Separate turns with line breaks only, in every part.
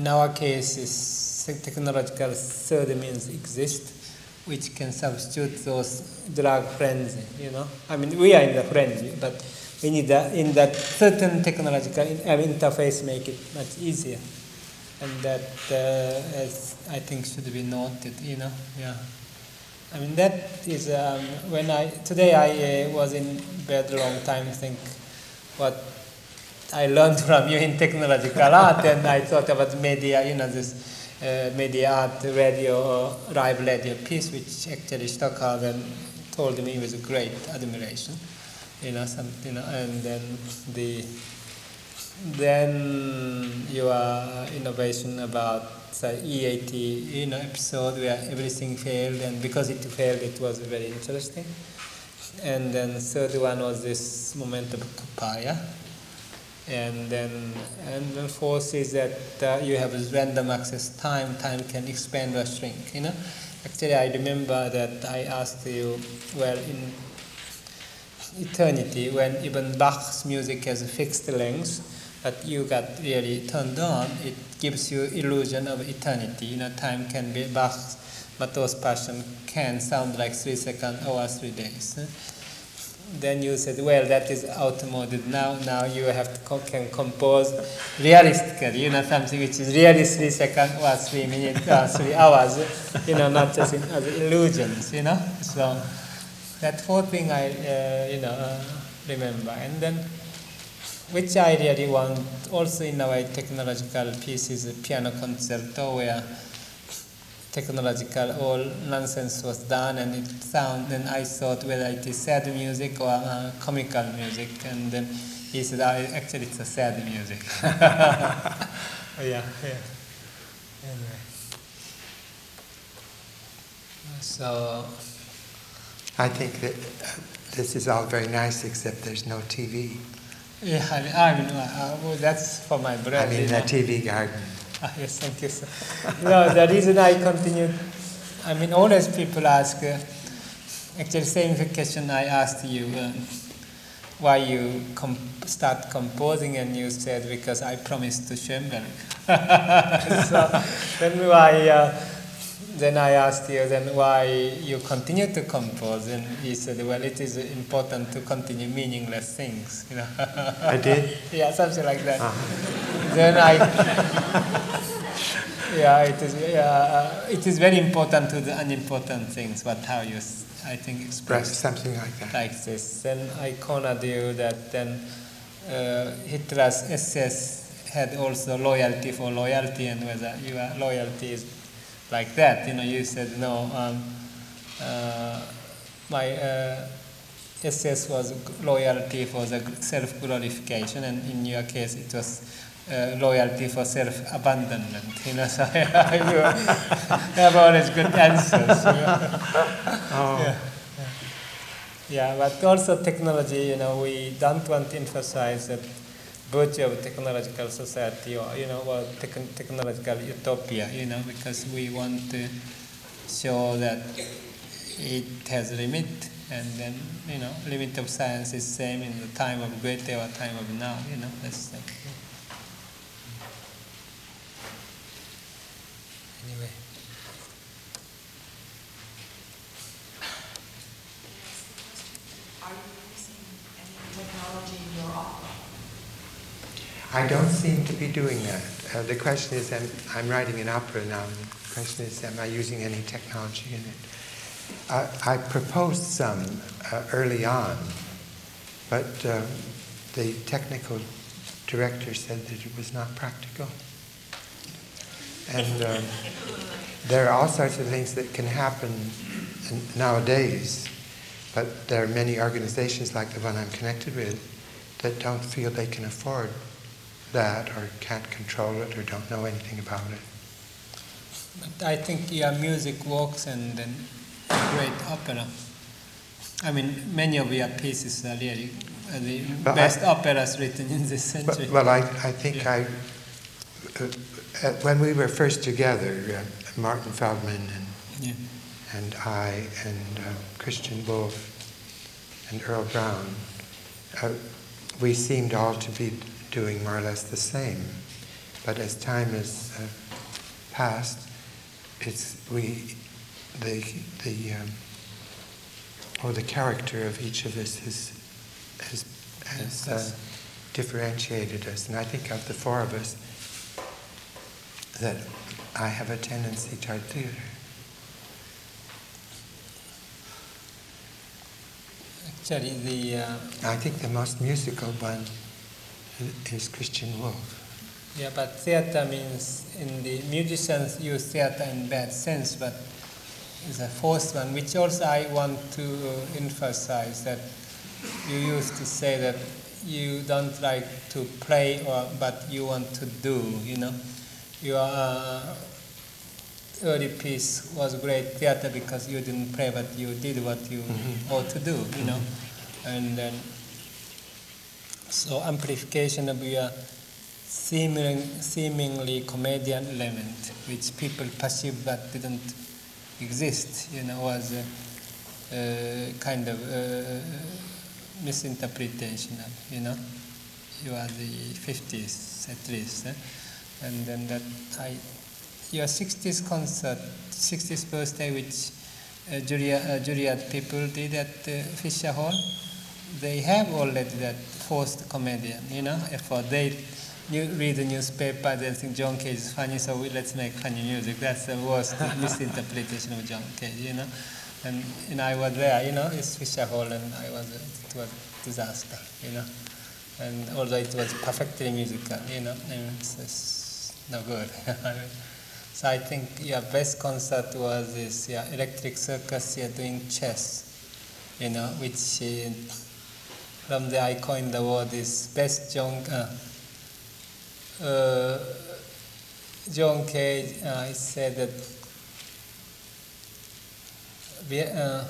in our case, technological third means exist, which can substitute those drug frenzy. You know, I mean, we are in the frenzy, but we need that in that certain technological interface make it much easier, and that uh, as I think should be noted. You know, yeah. I mean that is um, when I today I uh, was in bed a long time think what I learned from you in technological art and I thought about media you know this uh, media art radio live radio piece which actually Stockhausen told me a great admiration you know some you know and then the then your innovation about the EAT you know, episode where everything failed, and because it failed, it was very interesting. And then the third one was this moment of papaya. And then, and the fourth is that uh, you have random access time, time can expand or shrink, you know. Actually, I remember that I asked you, well, in eternity, when even Bach's music has a fixed length, but you got really turned on, it gives you illusion of eternity. You know, time can be Bach's Matthäus Passion can sound like three seconds or three days. Then you said, well, that is outmoded now. Now you have to co- can compose realistically, you know, something which is really three seconds or three minutes or three hours, you know, not just in, as illusions, you know. So that fourth thing I, uh, you know, uh, remember. And then which I really want also in our technological pieces, piano concerto, where technological all nonsense was done and it sound and I thought whether it is sad music or uh, comical music and then he said oh, actually it's a sad music yeah yeah anyway so
I think that uh, this is all very nice except there's no TV
yeah, I mean, I mean uh, well, that's for my brother.
I mean, the TV garden.
Ah, yes, thank you, sir. no, the reason I continued, I mean, always people ask, uh, actually, same question I asked you, um, why you com- start composing, and you said, because I promised to Schoenberg. so, then why, uh, then I asked you then why you continue to compose, and he said, well, it is important to continue meaningless things. You know.
I did.
yeah, something like that. Uh-huh. Then I. yeah, it is. Yeah, it is very important to the unimportant things, but how you, I think, express
something like that.
Like this. Then I cornered you that then uh, Hitler's SS had also loyalty for loyalty, and whether your loyalty is like that. You know, you said no. Um, uh, my uh, SS was loyalty for the self glorification, and in your case, it was uh, loyalty for self abandonment. You know, so you have always good answers. You know?
oh.
yeah. yeah, but also technology. You know, we don't want to emphasize that virtue of technological society or you know or te- technological utopia you know because we want to show that it has limit and then you know limit of science is same in the time of Goethe or time of now you know that's like, anyway
Are you using any technology in your opera?
I don't seem to be doing that. Uh, the question is, am, I'm writing an opera now, and the question is, am I using any technology in it? Uh, I proposed some uh, early on, but uh, the technical director said that it was not practical. And um, there are all sorts of things that can happen nowadays, but there are many organizations like the one I'm connected with that don't feel they can afford that or can't control it or don't know anything about it.
But I think your music works and then great opera. I mean, many of your pieces are really uh, the best I, operas written in this century.
But, well, I, I think yeah. I, uh, when we were first together, uh, Morton Feldman and, yeah. and I and uh, Christian Wolff and Earle Brown, uh, we seemed all to be doing more or less the same. But as time has uh, passed, it's we the the um, or the character of each of us has has, has uh, differentiated us, and I think of the four of us that I have a tendency toward theater.
Actually, the uh,
I think the most musical one i- is Christian Wolff.
yeah, but theater means in the musicians use theater in bad sense, but it's a fourth one, which also I want to uh, emphasize that you used to say that you don't like to play, or but you want to do. You know, your uh, early piece was great theater because you didn't play, but you did what you ought to do. You know, and then so amplification of your seeming, seemingly comedian element, which people perceive but didn't exist, you know, was a, kind of uh, misinterpretation of, you know, you are the 50s at least, eh? and then that I, your 60s concert, 60th birthday, which uh, Julia, uh, Juilliard people did at uh, Fisher Hall, they have already that forced comedian, you know, if uh, they you read the newspaper, they think John Cage is funny, so we, let's make funny music. That's the worst misinterpretation of John Cage, you know. And, and I was there, you know, it's Fisher Hall, and I was, it was disaster, you know. And although it was perfectly musical, you know, and it's, it's no good. so I think your best concert was this yeah, Electric Circus, you're doing chess, you know, which uh, from the I coined the word is best John. Uh, uh, John Cage, uh, I said that we, uh,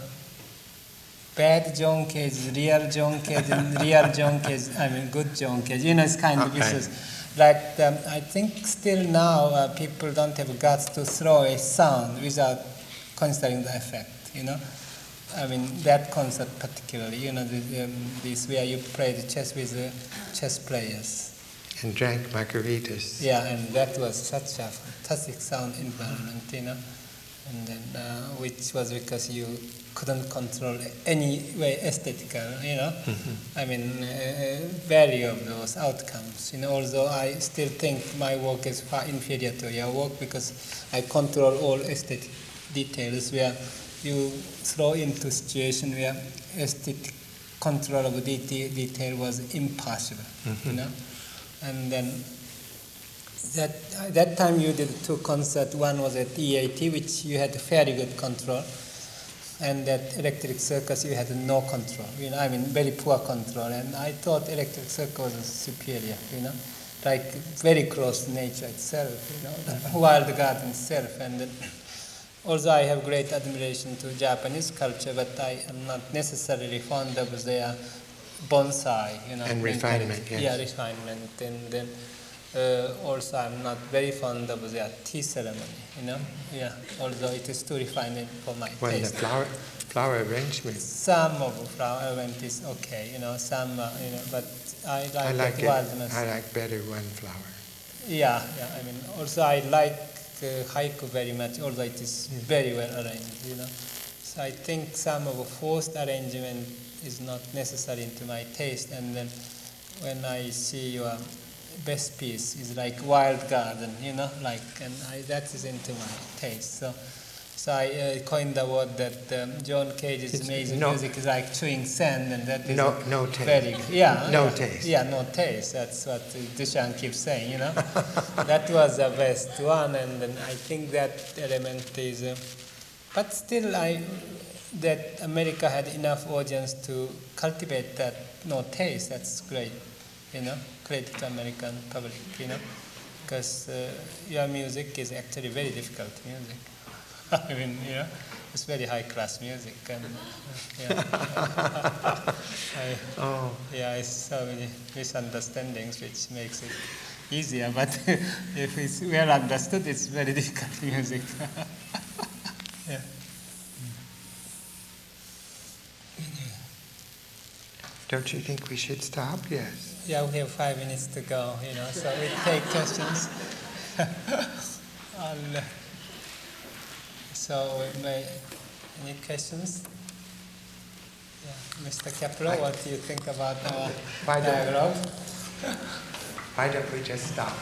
bad John Cage, real John Cage, and real John Cage, I mean good John Cage. You know, it's kind of
Okay.
vicious. Like um, I think still now uh, people don't have guts to throw a sound without considering the effect. You know, I mean that concert particularly. You know, the, um, this where you played chess with the chess players.
And drank margaritas.
Yeah, and that was such a fantastic sound environment, you know, and then uh, which was because you couldn't control any way aesthetical, you know. I mean, uh, value of those outcomes. You know, although I still think my work is far inferior to your work because I control all aesthetic details where you throw into situation where aesthetic control of detail, detail was impossible, mm-hmm. you know. And then that at that time you did two concerts. One was at EAT, which you had fairly good control, and at Electric Circus you had no control. You know, I mean very poor control. And I thought Electric Circus was superior. You know, like very close to nature itself. You know, the wild garden itself. And although I have great admiration to Japanese culture, but I am not necessarily fond of their bonsai. You know,
And refinement, yes.
Yeah, refinement, and then uh, also I'm not very fond of their tea ceremony, you know. Yeah, although it is too refined for my
the
taste.
flower, flower arrangement.
Some of flower element is okay, you know. Some, uh, you know, but I like,
I like it.
wildness.
I like better one flower.
Yeah, yeah. I mean, also I like Uh, haiku very much, although it is mm. very well arranged, you know. So I think some of the forced arrangement is not necessary into my taste. And then when I see your best piece is like wild garden, you know, like, and I, that is into my taste. So, so I uh, coined the word that um, John Cage's
It's
amazing
no-
music is like chewing sand, and that is
No, no taste.
very yeah
No
yeah.
taste.
Yeah, no taste. That's what Duchamp keeps saying, you know. that was the best one, and then I think that element is. Uh, but still, I that America had enough audience to cultivate that no taste. That's great, you know. Credit to American public, you know, because uh, your music is actually very difficult music. I mean, you know, it's very high class music, and yeah. Oh. I,
Oh,
yeah, it's so many misunderstandings which makes it easier, but if it's well understood, it's very difficult music. yeah.
don't you think we should stop? Yes.
yeah, we have five minutes to go, you know, so we take questions. And, so may, any questions? Yeah, Mr. Kepler, what do you think about our
Why don't-
dialogue?
Why don't we just stop?